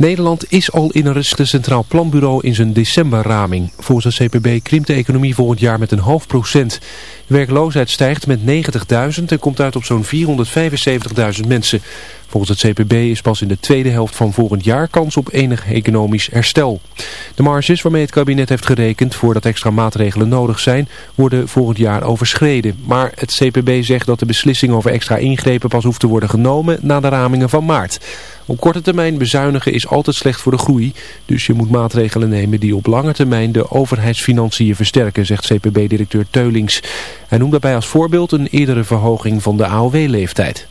Nederland is al in een rustig centraal planbureau in zijn decemberraming. Volgens het CPB krimpt de economie volgend jaar met een half procent. De werkloosheid stijgt met 90.000 en komt uit op zo'n 475.000 mensen. Volgens het CPB is pas in de tweede helft van volgend jaar kans op enig economisch herstel. De marges waarmee het kabinet heeft gerekend voordat extra maatregelen nodig zijn, worden volgend jaar overschreden. Maar het CPB zegt dat de beslissing over extra ingrepen pas hoeft te worden genomen na de ramingen van maart. Op korte termijn bezuinigen is altijd slecht voor de groei, dus je moet maatregelen nemen die op lange termijn de overheidsfinanciën versterken, zegt CPB-directeur Teulings. Hij noemt daarbij als voorbeeld een eerdere verhoging van de AOW-leeftijd.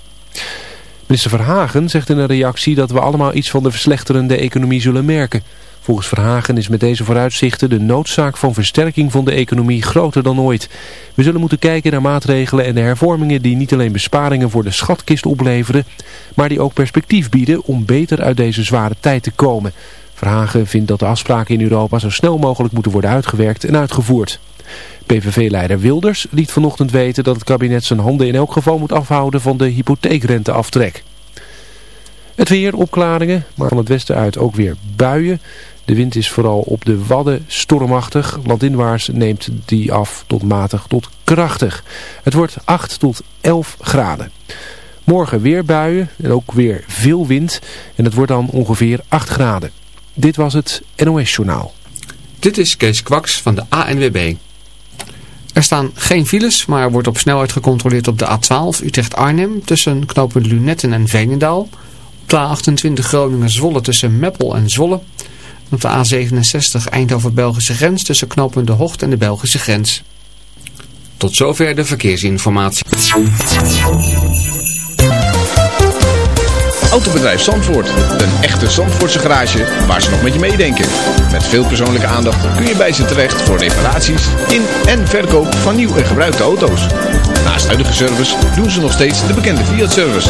Minister Verhagen zegt in een reactie dat we allemaal iets van de verslechterende economie zullen merken. Volgens Verhagen is met deze vooruitzichten de noodzaak van versterking van de economie groter dan ooit. We zullen moeten kijken naar maatregelen en de hervormingen die niet alleen besparingen voor de schatkist opleveren, maar die ook perspectief bieden om beter uit deze zware tijd te komen. Verhagen vindt dat de afspraken in Europa zo snel mogelijk moeten worden uitgewerkt en uitgevoerd. PVV-leider Wilders liet vanochtend weten dat het kabinet zijn handen in elk geval moet afhouden van de hypotheekrenteaftrek. Het weer, opklaringen, maar van het westen uit ook weer buien. De wind is vooral op de Wadden stormachtig. Landinwaarts neemt die af tot matig tot krachtig. Het wordt 8 tot 11 graden. Morgen weer buien en ook weer veel wind. En het wordt dan ongeveer 8 graden. Dit was het NOS Journaal. Dit is Kees Kwaks van de ANWB. Er staan geen files, maar er wordt op snelheid gecontroleerd op de A12 Utrecht-Arnhem tussen knooppunt Lunetten en Veenendaal. Op de A28 Groningen-Zwolle tussen Meppel en Zwolle. En op de A67 Eindhoven-Belgische grens tussen knooppunt De Hocht en de Belgische grens. Tot zover de verkeersinformatie. Autobedrijf Zandvoort. Een echte Zandvoortse garage waar ze nog met je meedenken. Met veel persoonlijke aandacht kun je bij ze terecht voor reparaties in en verkoop van nieuw en gebruikte auto's. Naast huidige service doen ze nog steeds de bekende Fiat-service.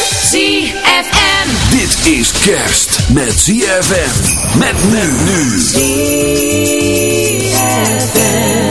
ZFM. Dit is kerst met ZFM. Met nu. Beleef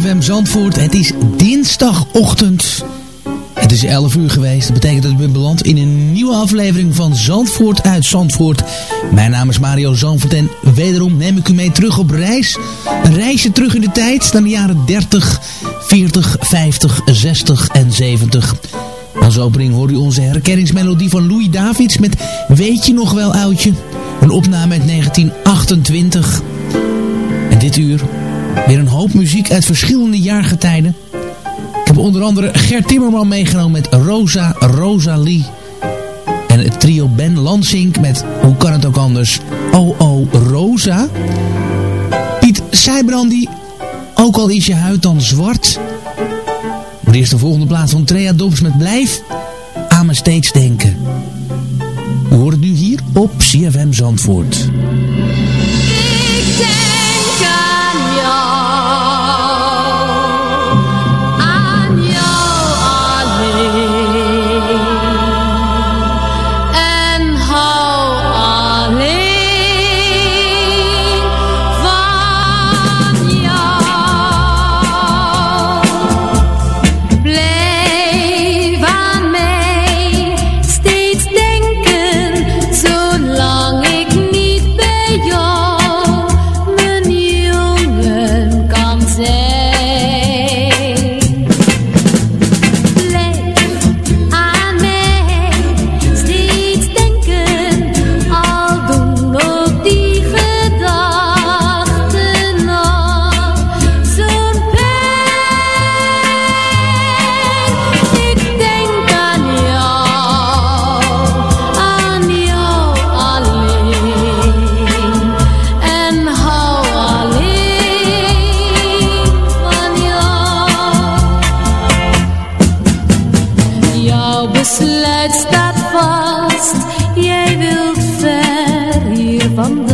CFM Zandvoort, het is dinsdagochtend. Het is 11 uur geweest. Dat betekent dat ik ben beland in een nieuwe aflevering van Zandvoort uit Zandvoort. Mijn naam is Mario Zandvoort en wederom neem ik u mee terug op reis. Een reisje terug in de tijd naar de jaren 30, 40, 50, 60 en 70. Als opening hoor u onze herkenningsmelodie van Louis Davids met Weet je nog wel oudje? Een opname uit 1928. En dit uur Weer een hoop muziek uit verschillende jaargetijden. Ik heb onder andere Gert Timmerman meegenomen met Rosa Rosalie. En het trio Ben Lansink met, hoe kan het ook anders, Oh Oh Rosa. Piet Seibrandi, ook al is je huid dan zwart. Maar eerst de volgende plaats van Trea Dobbs met Blijf aan me steeds denken. U hoort het nu hier op CFM Zandvoort. Ik bamboo.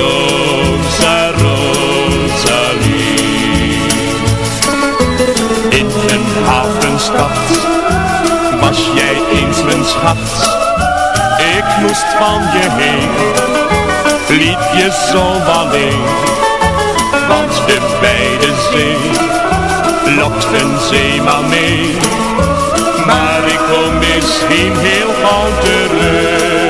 Rosa, Rosalie. In een havenstad was jij eens mijn schat. Ik moest van je heen, liep je zo alleen. Want de beide zee lokt een zeeman mee. Maar ik kom misschien heel gauw terug.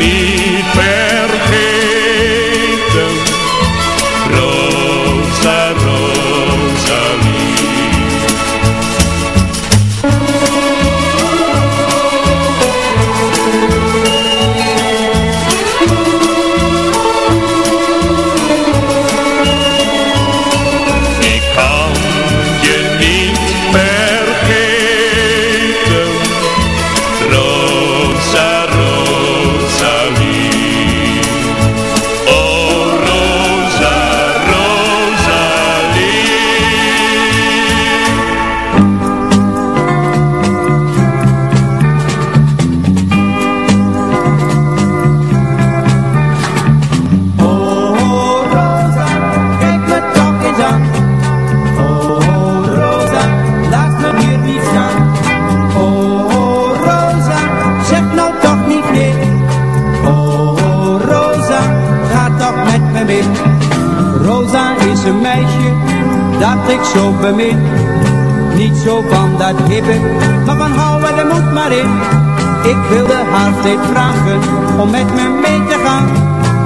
Je steeds vragen om met me mee te gaan.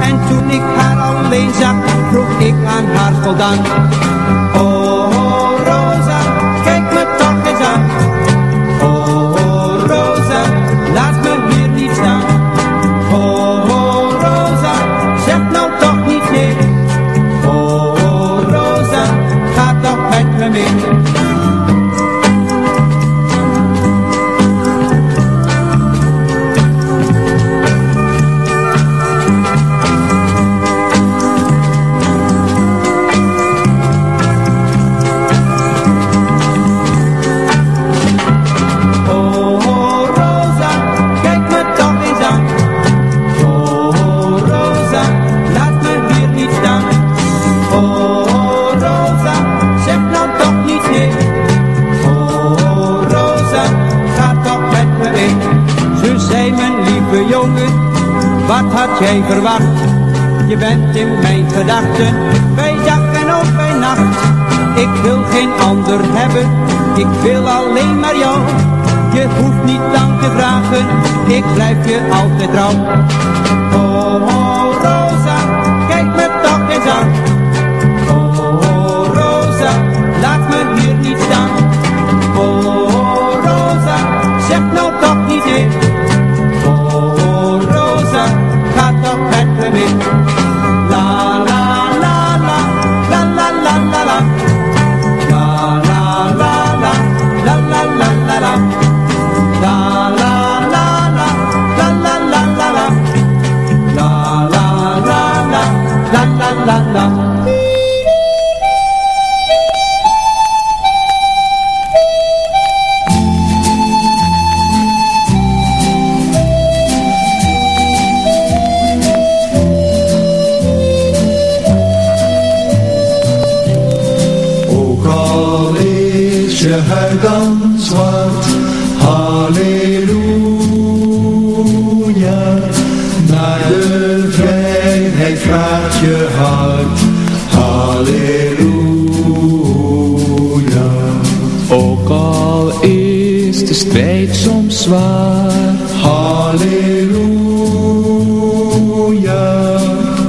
En toen ik haar alleen zag, vroeg ik aan haar voldaan. Verwacht? Je bent in mijn gedachten, bij dag en ook bij nacht. Ik wil geen ander hebben, ik wil alleen maar jou. Je hoeft niet lang te vragen, ik blijf je altijd trouw. Oh, Rosa, kijk me toch eens aan. Oh Rosa, laat me hier niet staan. Oh Rosa, zeg nou toch niet. Strijd soms zwaar. Halleluja.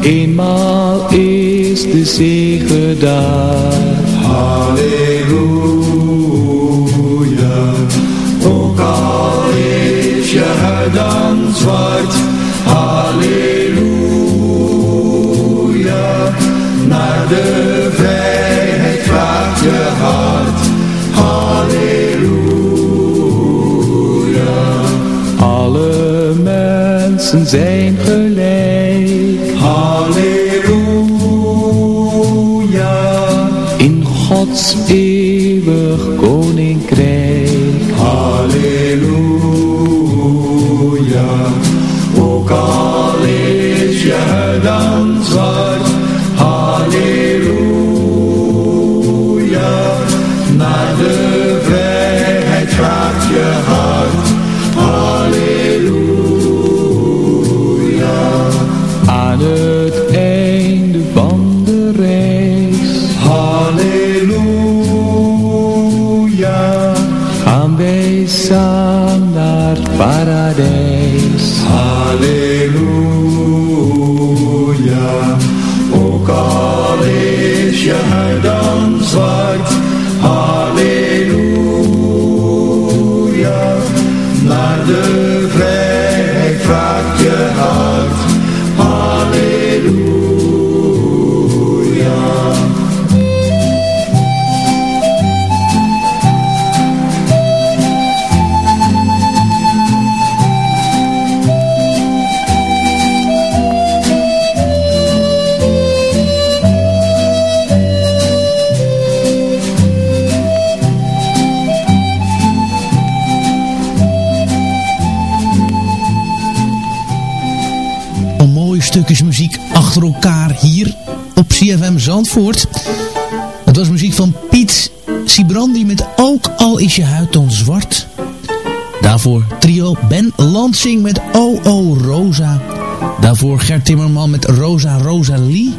Eenmaal is de zege daar. Halleluja. Mensen zijn gelijk. Halleluja. In Gods eeuwig koninkrijk. Zandvoort. Het was muziek van Piet Sibrandi met Ook al is je huid dan zwart. Daarvoor trio Ben Lansing met O O Rosa. Daarvoor Gert Timmerman met Rosa Rosalie.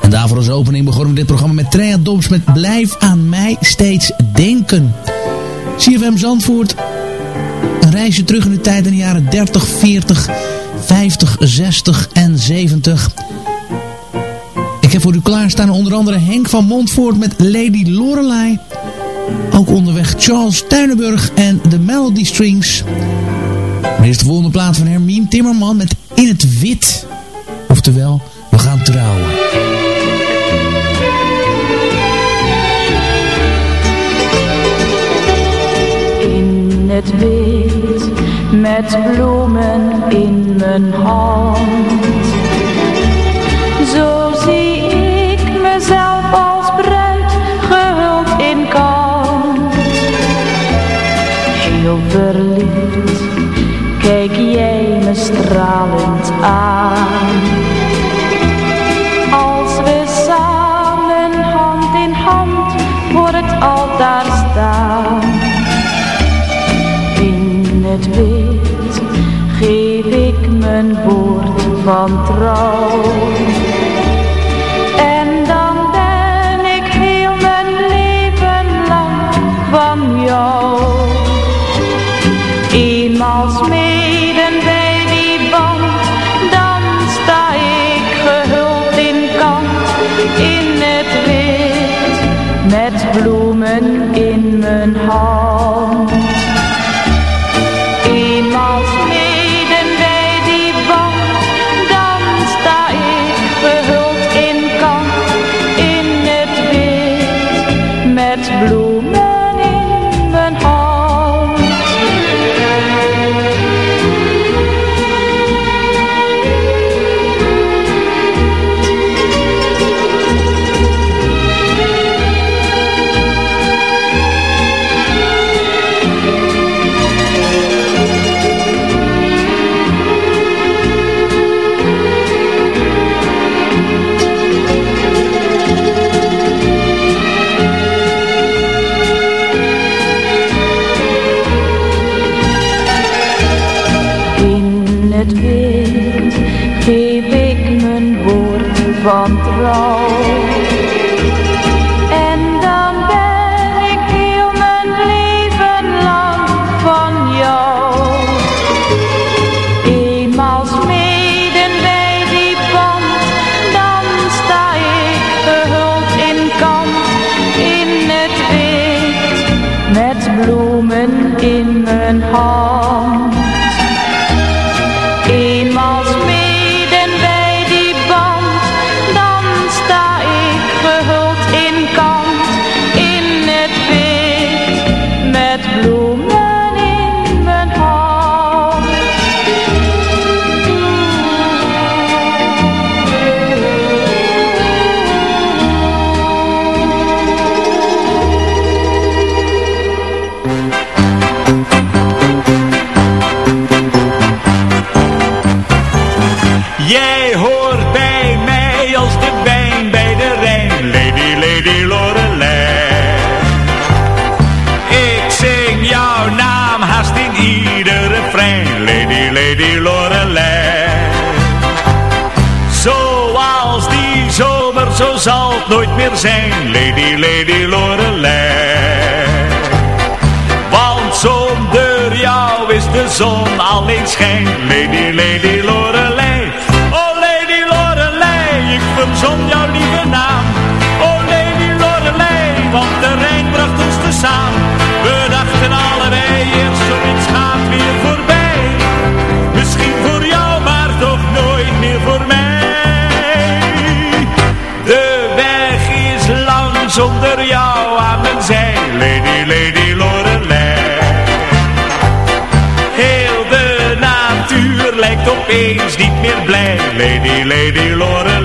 En daarvoor als opening begonnen we dit programma met Trea Dobbs met Blijf aan mij steeds denken. CFM Zandvoort een reisje terug in de tijd in de jaren 30, 40, 50, 60 en 70. Heb voor u klaarstaan onder andere Henk van Montvoort met Lady Lorelei. Ook onderweg Charles Tuinenburg en de Melody Strings. Maar eerst de volgende plaat van Hermine Timmerman met In het Wit. Oftewel, we gaan trouwen. In het wit, met bloemen in mijn hand. Zo kijk jij me stralend aan. Als we samen hand in hand voor het altaar staan. In het wit geef ik mijn woord van trouw. zo zal het nooit meer zijn, Lady, Lady Lorelei. Want zonder jou is de zon alleen schijn zonder jou aan mijn zij, Lady, Lady Lorelei. Heel de natuur lijkt opeens niet meer blij, Lady, Lady Lorelei.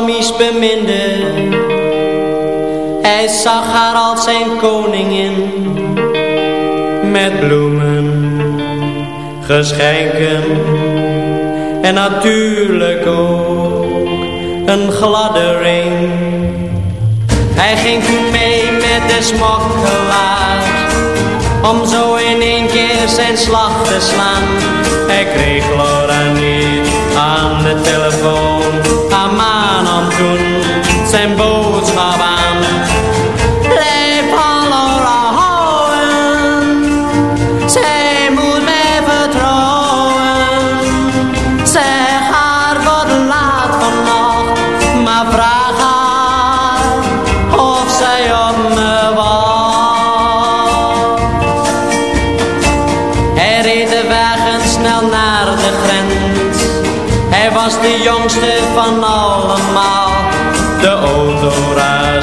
beminde. Hij zag haar als zijn koningin, met bloemen, geschenken en natuurlijk ook een gladde ring. Hij ging toen mee met de smokkelaar, om zo in één keer zijn slag te slaan. Hij kreeg Laura niet aan de telefoon. Sambo's har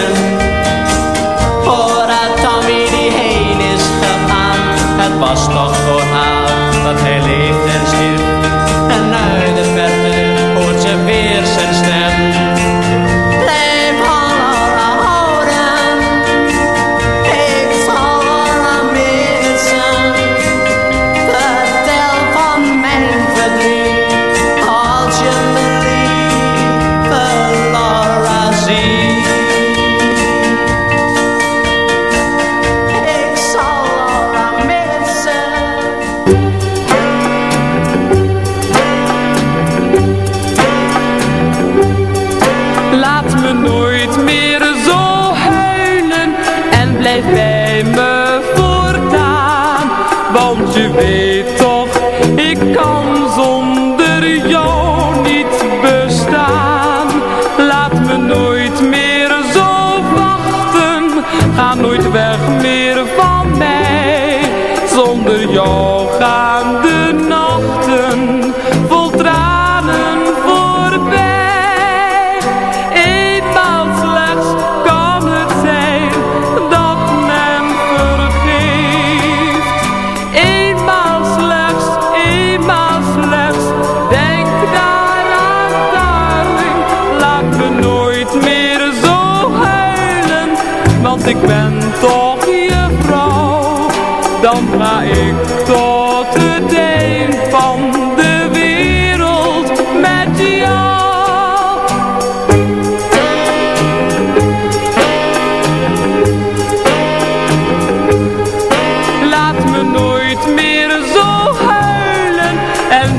zitten. Tommy die heen is gegaan, het was toch voor haar dat hij leefde en stil.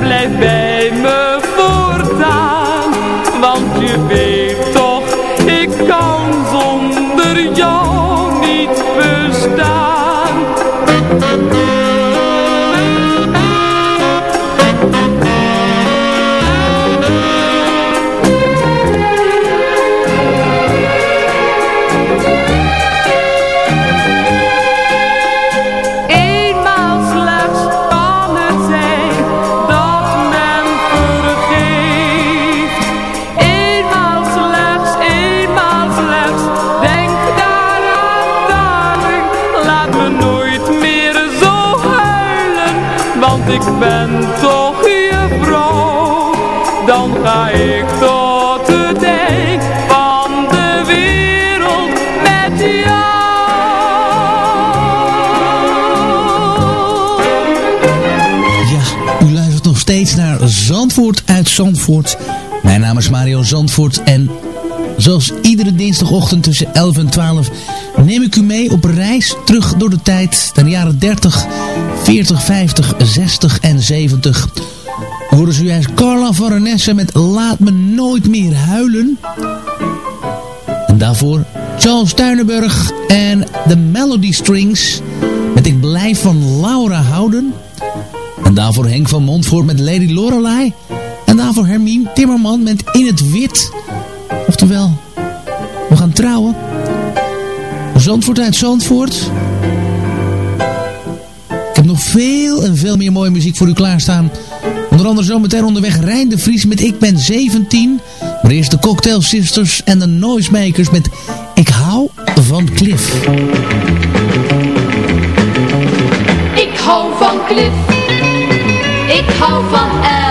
Blijf bij Zandvoort. Mijn naam is Mario Zandvoort en zoals iedere dinsdagochtend tussen 11 en 12 neem ik u mee op reis terug door de tijd naar de jaren 30, 40, 50, 60 en 70. Horen ze juist Carla van Renesse met Laat me nooit meer huilen. En daarvoor Charles Tuinenburg en de Melody Strings met Ik blijf van Laura houden. En daarvoor Henk van Montvoort met Lady Lorelei. En daarvoor Hermine Timmerman met In het Wit. Oftewel, we gaan trouwen. Zandvoort uit Zandvoort. Ik heb nog veel en veel meer mooie muziek voor u klaarstaan. Onder andere zometeen onderweg Rijn de Vries met Ik ben 17. Maar eerst de Cocktail Sisters en de Noisemakers met Ik hou van Cliff. Ik hou van Cliff, ik hou van Elvis,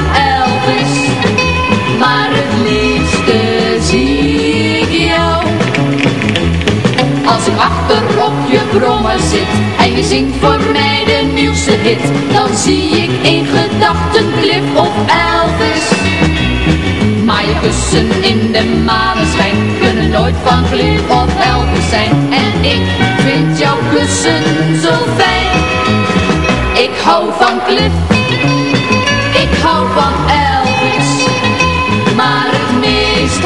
achter op je brommer zit en je zingt voor mij de nieuwste hit, dan zie ik in gedachten Cliff of Elvis. Maar je kussen in de maneschijn kunnen nooit van Cliff of Elvis zijn. En ik vind jouw kussen zo fijn. Ik hou van Cliff, ik hou van Elvis, maar het meest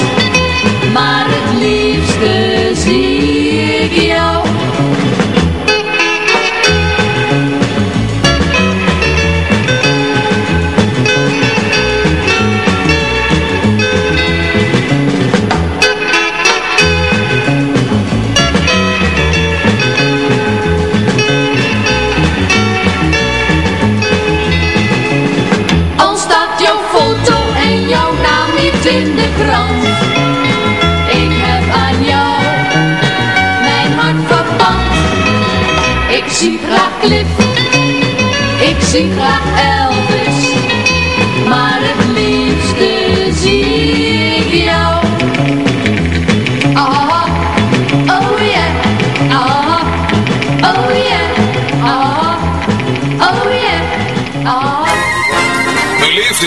ik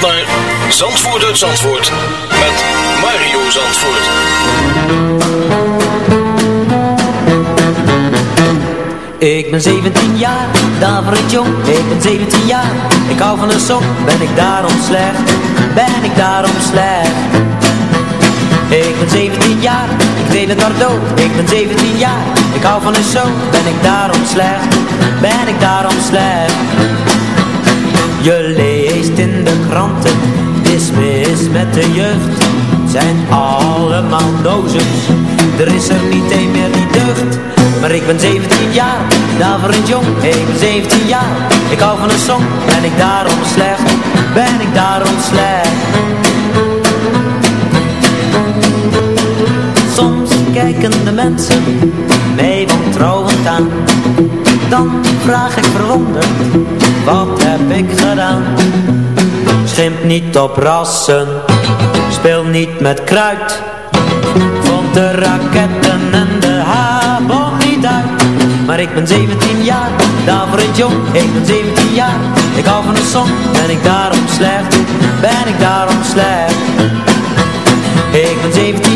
naar Zandvoort Zandvoort met Mario Zandvoort. Ik ben 17 jaar, daverend jong, ik ben 17 jaar Ik hou van een song, ben ik daarom slecht, ben ik daarom slecht? Ik ben 17 jaar, ik deel het cadeau Ik ben 17 jaar, ik hou van een song, ben ik daarom slecht, ben ik daarom slecht? Je leest in de kranten, het is mis met de jeugd. Zijn allemaal dozens, er is er niet een meer die deugt maar ik ben 17 jaar, daverend jong, ik ben 17 jaar. Ik hou van een song, ben ik daarom slecht, ben ik daarom slecht? Soms kijken de mensen mij wantrouwend aan Dan vraag ik verwonderd, wat heb ik gedaan? Schimp niet op rassen, speel niet met kruid. Vond de raketten en de haarbom niet uit. Maar ik ben 17 jaar, daverend jong Ik ben 17 jaar, ik hou van een song Ben ik daarom slecht, ben ik daarom slecht? Ik ben 17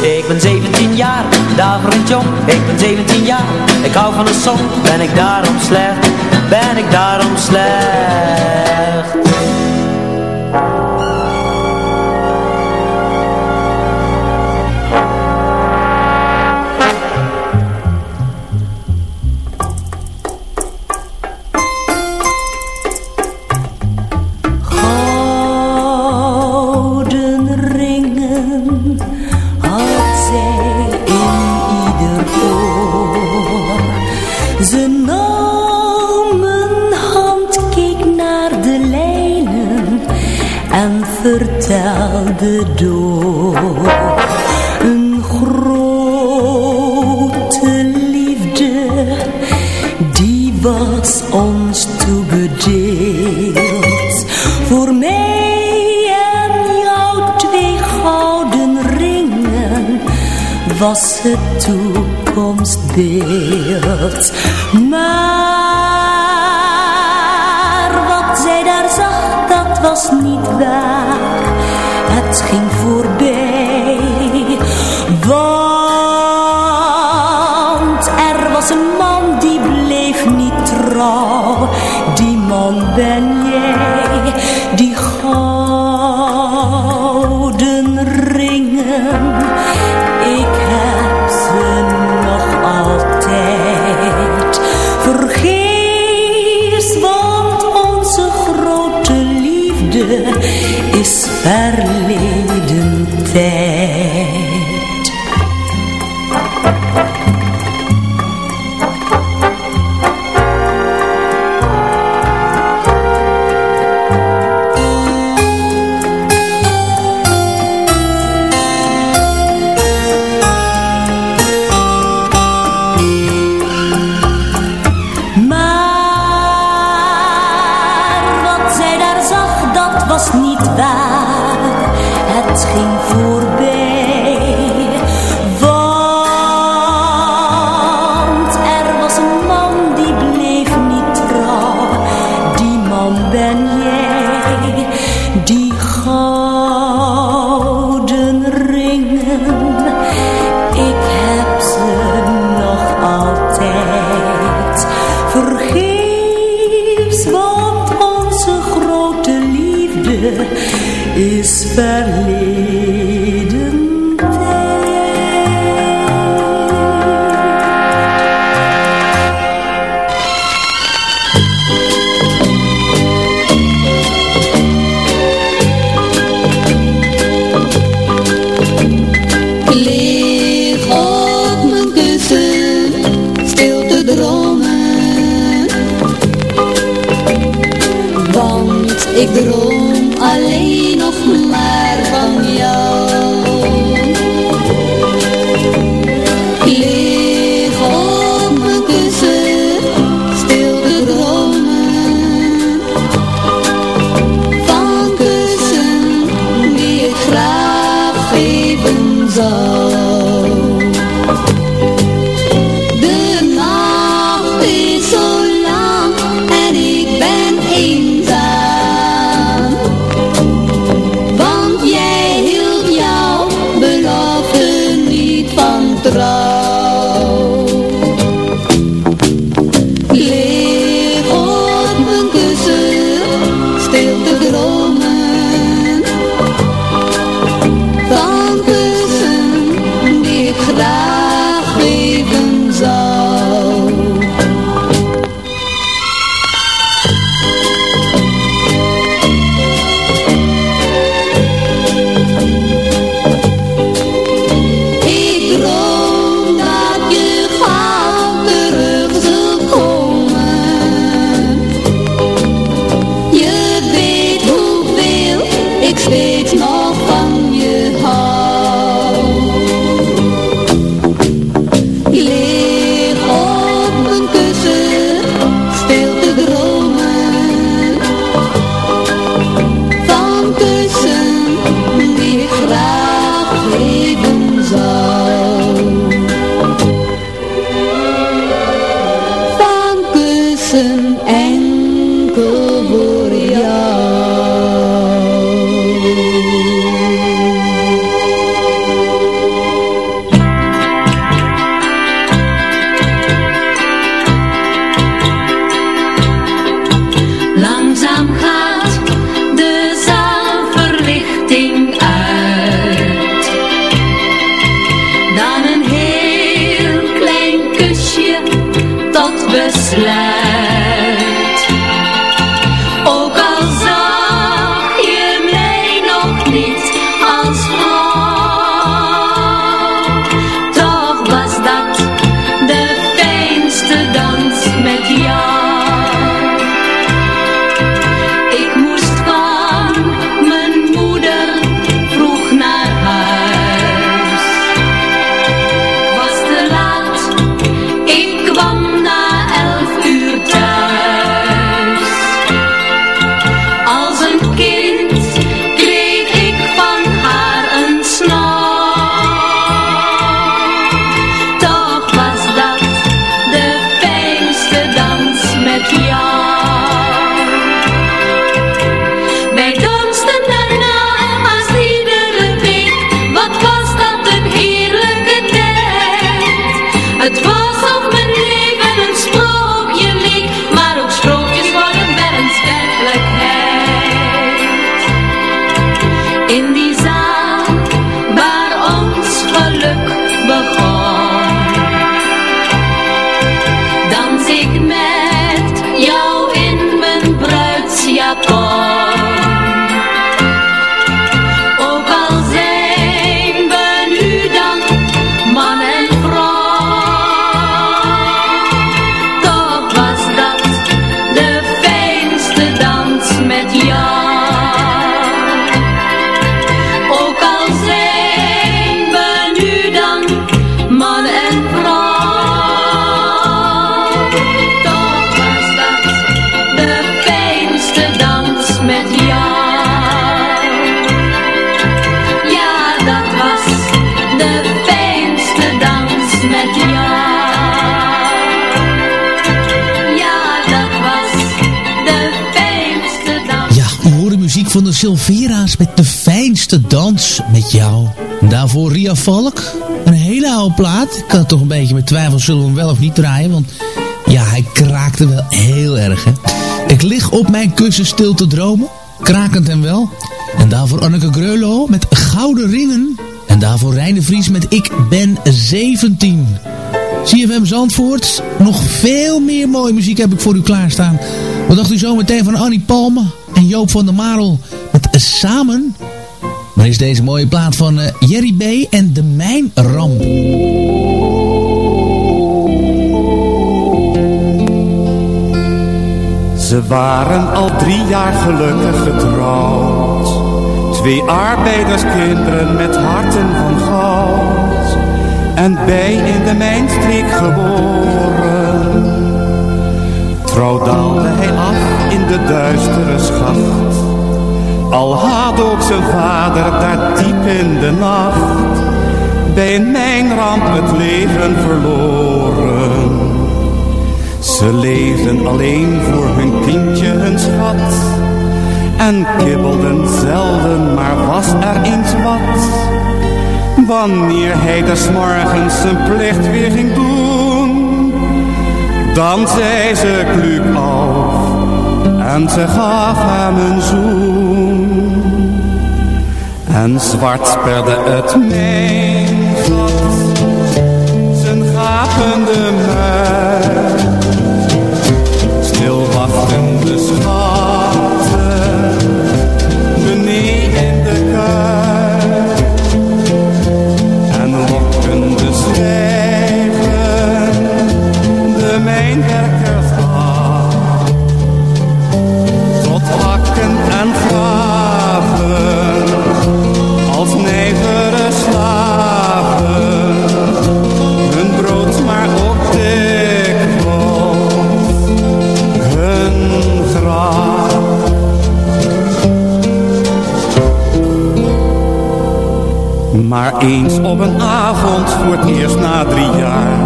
Ik ben 17 jaar, daverend jong. Ik ben 17 jaar, ik hou van een song Ben ik daarom slecht, ben ik daarom slecht Silvera's met de fijnste dans met jou. Daarvoor Ria Valk, een hele oude plaat. Ik had toch een beetje met twijfel, zullen we hem wel of niet draaien, want ja, hij kraakte wel heel erg, hè. Ik lig op mijn kussen stil te dromen, krakend en wel. En daarvoor Anneke Greulow met Gouden Ringen. En daarvoor Reine Vries met Ik ben 17. CFM Zandvoort. Nog veel meer mooie muziek heb ik voor u klaarstaan. Wat dacht u zo meteen van Annie Palme en Joop van der Marel Samen? Is deze mooie plaat van uh, Jerry B. en de Mijnramp. Ze waren al drie jaar gelukkig getrouwd. Twee arbeiderskinderen met harten van goud. En bij in de mijnstreek geboren. Trouw daalde hij af in de duistere schacht. Al had ook zijn vader daar diep in de nacht. Bij een mijnramp het leven verloren. Ze leefden alleen voor hun kindje hun schat. En kibbelden zelden, maar was er eens wat. Wanneer hij des morgens zijn plicht weer ging doen. Dan zei ze kluk af en ze gaf hem een zoen. En zwart sperde het mijn zijn gapende muil. Eens op een avond voor het eerst na drie jaar.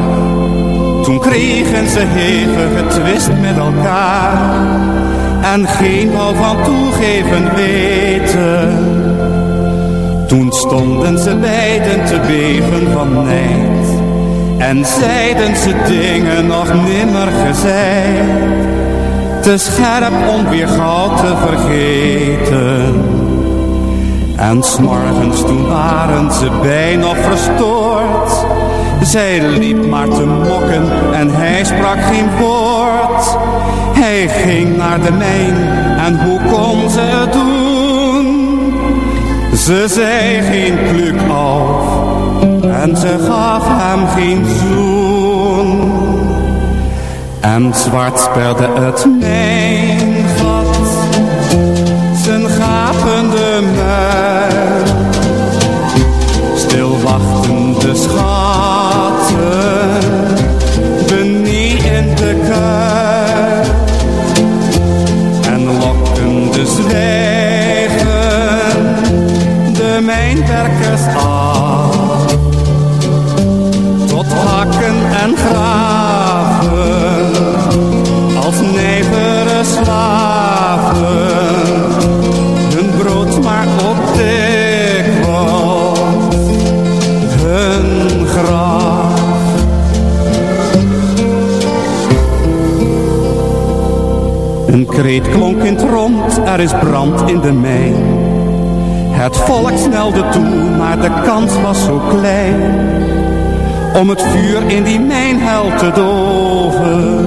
Toen kregen ze hevige twist met elkaar En geen wou van toegeven weten. Toen stonden ze beiden te beven van nijd En zeiden ze dingen nog nimmer gezegd. Te scherp om weer gauw te vergeten en s'morgens toen waren ze bijna verstoord. Zij liep maar te mokken en hij sprak geen woord. Hij ging naar de mijn en hoe kon ze het doen? Ze zei geen kluk af en ze gaf hem geen zoen. En zwart sperde het mijn de mijnwerkers af. Tot hakken en graven, als nijvere slaven. Hun brood maar op dikwijls, hun graf. Een kreet klonk in het rond, er is brand in de mijn. Het volk snelde toe, maar de kans was zo klein. Om het vuur in die mijnhel te doven.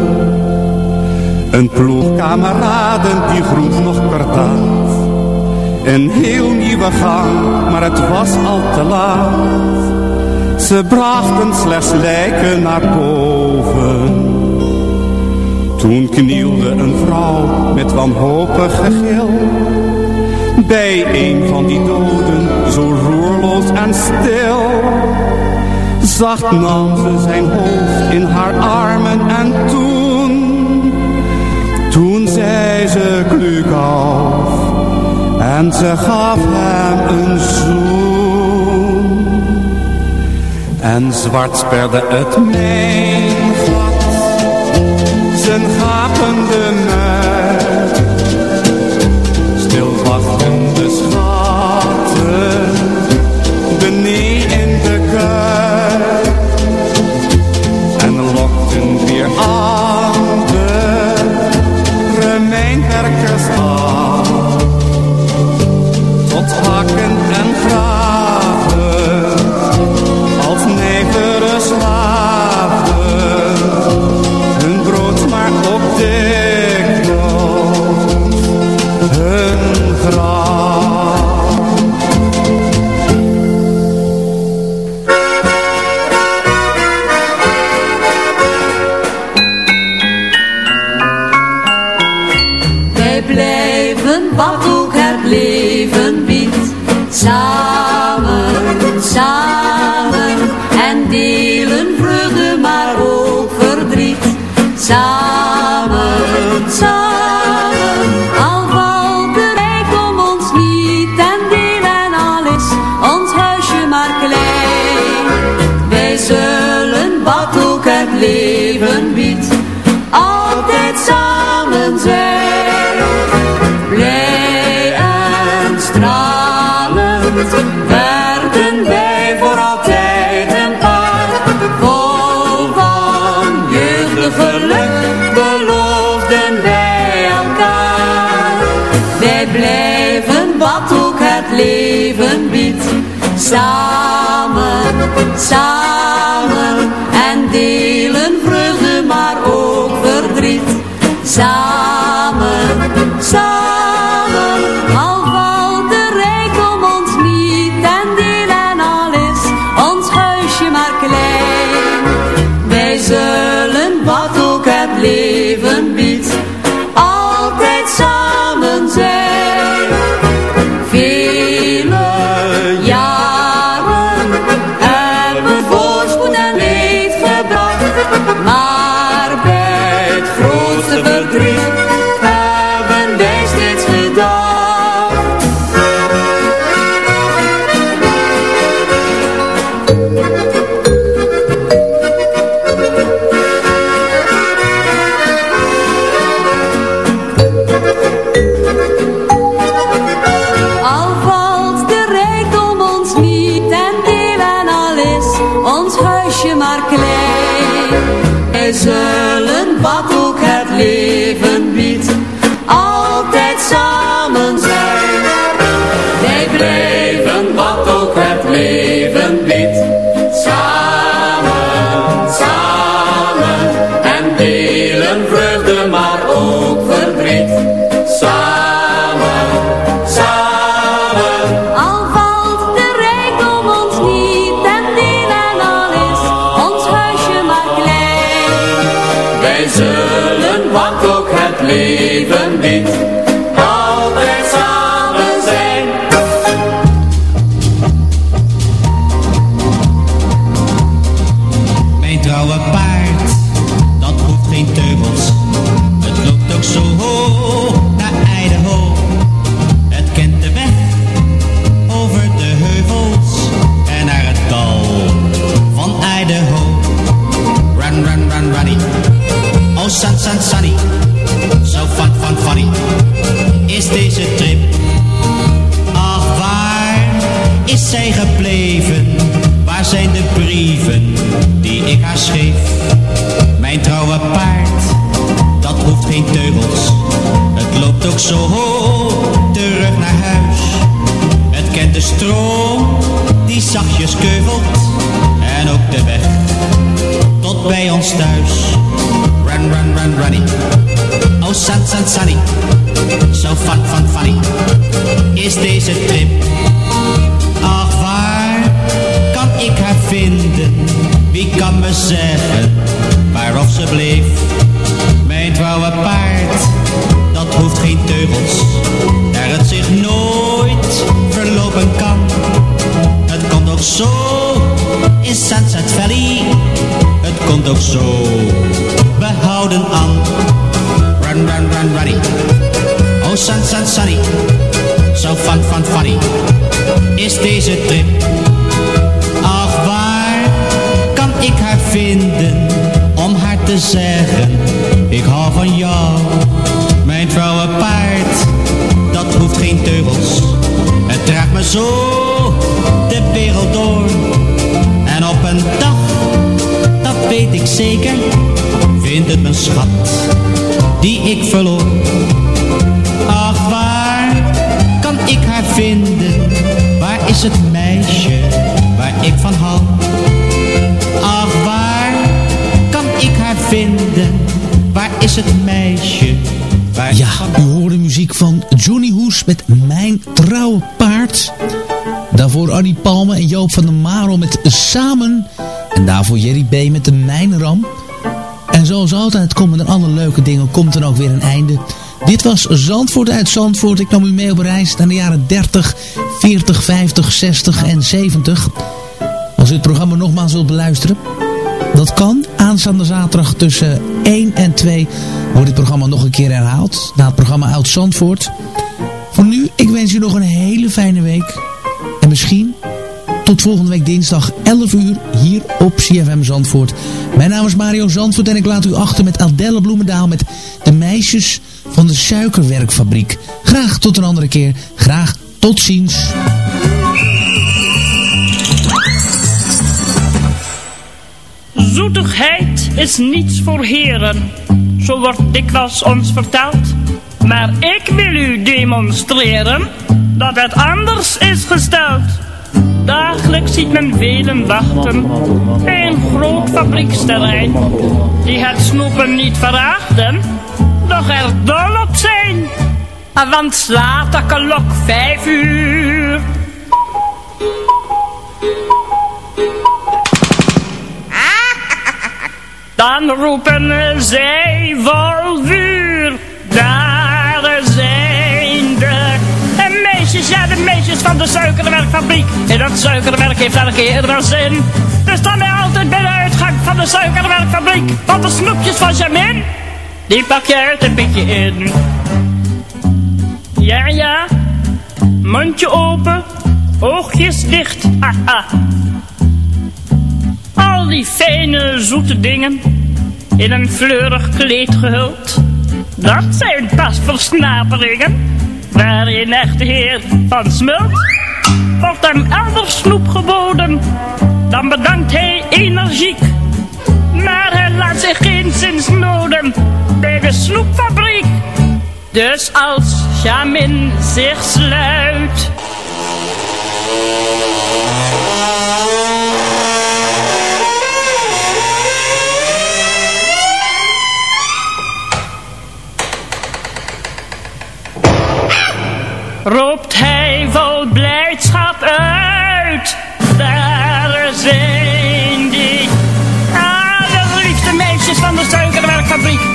Een ploeg kameraden die groef nog kartaat. Een heel nieuwe gang, maar het was al te laat. Ze brachten slechts lijken naar boven. Toen knielde een vrouw met wanhopig gegil. Bij een van die doden, zo roerloos en stil. Zacht nam ze zijn hoofd in haar armen en toen, toen zei ze kluk af en ze gaf hem een zoen. En zwart sperde het mijn gat, zijn gapende muil. samen, samen. sad, sad, sunny. Zo fun, fun, funny is deze trip. Ach, waar kan ik haar vinden? Wie kan me zeggen waarop ze bleef? Mijn trouwe paard, dat hoeft geen teugels, daar het zich nooit verlopen kan. Het komt ook zo in Sunset Valley, het komt ook zo behouden aan. Sans san, sunny. Zo van, van, funny. Is deze trip. Ach, waar kan ik haar vinden? Om haar te zeggen, ik hou van jou. Mijn trouwe paard, dat hoeft geen teugels. Het draagt me zo de wereld door. En op een dag, dat weet ik zeker, vindt het mijn schat die ik verloor. vinden. Waar is het meisje waar ik van hou? Ach, waar kan ik haar vinden? Waar is het meisje ja, van hou? u hoorde muziek van Johnny Hoes met Mijn Trouwe Paard. Daarvoor Arnie Palme en Joop van der Maro met Samen. En daarvoor Jerry B. met de Mijnram. En zoals altijd komen er alle leuke dingen. Komt er ook weer een einde dit was Zandvoort uit Zandvoort. Ik nam u mee op reis naar de jaren 30, 40, 50, 60 en 70. Als u het programma nogmaals wilt beluisteren... Dat kan. Aanstaande zaterdag tussen 1 en 2 wordt het programma nog een keer herhaald. Na het programma Oud Zandvoort. Voor nu, ik wens u nog een hele fijne week. En misschien tot volgende week dinsdag 11 uur hier op CFM Zandvoort. Mijn naam is Mario Zandvoort en ik laat u achter met Adelle Bloemendaal met de meisjes van de suikerwerkfabriek. Graag tot een andere keer. Graag tot ziens. Zoetigheid is niets voor heren, zo wordt dikwijls ons verteld. Maar ik wil u demonstreren dat het anders is gesteld. Dagelijks ziet men velen wachten een groot fabrieksterrein. Die het snoepen niet verachten, doch er dol op zijn. Want slaat de klok vijf uur. Dan roepen zij vol vuur. Daar zijn de meisjes, ja de meisjes van de suikerwerkfabriek. En dat suikerwerk heeft elke keer zin. Dus staan wij altijd bij de uitgang van de suikerwerkfabriek. Want de snoepjes van Jamin, die pak je uit en pik je in. Ja, ja, mondje open, oogjes dicht, haha. Al die fijne, zoete dingen, in een fleurig kleed gehuld. Dat zijn pas versnaperingen, waarin echt heer van smult. Wordt hem elders snoep geboden, dan bedankt hij energiek. Laat zich geen zins noden bij de snoepfabriek. Dus als Jamin zich sluit... roept hij vol blijdschap.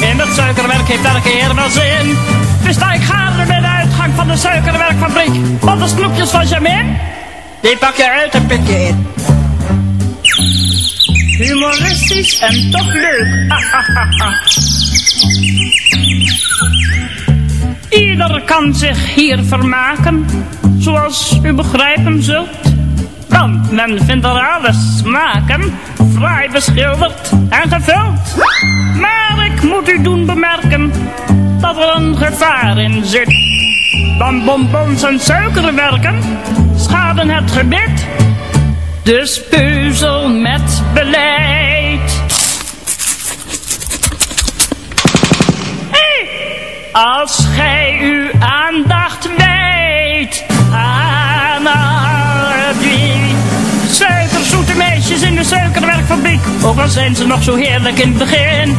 En dat suikerwerk heeft elke keer wel zin. Dus sta ik gaande bij de uitgang van de suikerwerkfabriek. Want de snoepjes van Jamin, die pak je uit en pik je in. Humoristisch en toch leuk. Ieder kan zich hier vermaken, zoals u begrijpen zult. Want men vindt er alle smaken, fraai beschilderd en gevuld. Maar ik moet u doen bemerken, dat er een gevaar in zit. Want bonbons en suikerwerken schaden het gebit. Dus peuzel met beleid. Als gij uw aandacht wijdt aan al die suikerzoete meisjes in de suikerwerkfabriek. Ook al zijn ze nog zo heerlijk in het begin.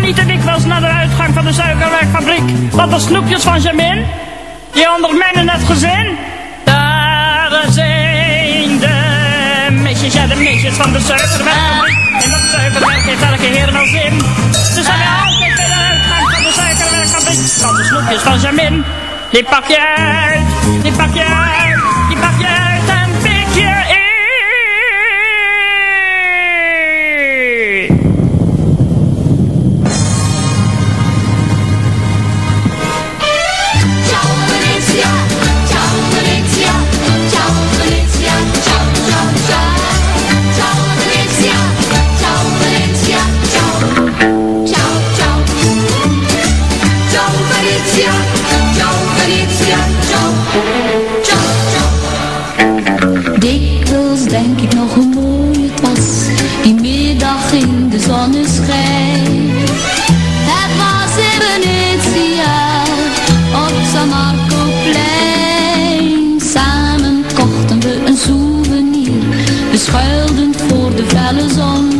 Ga niet te dikwijls naar de uitgang van de suikerwerkfabriek. Want de snoepjes van Jamin, die ondermijnen het gezin. Daar zijn de meisjes, ja de meisjes van de suikerwerkfabriek. En dat suikerwerk heeft elke heer wel zin. Ze zijn altijd bij de uitgang van de suikerwerkfabriek. Van de snoepjes van Jamin, die pak je uit, die pak je uit, die pak je uit en pik je in. Beschuilden voor de felle zon.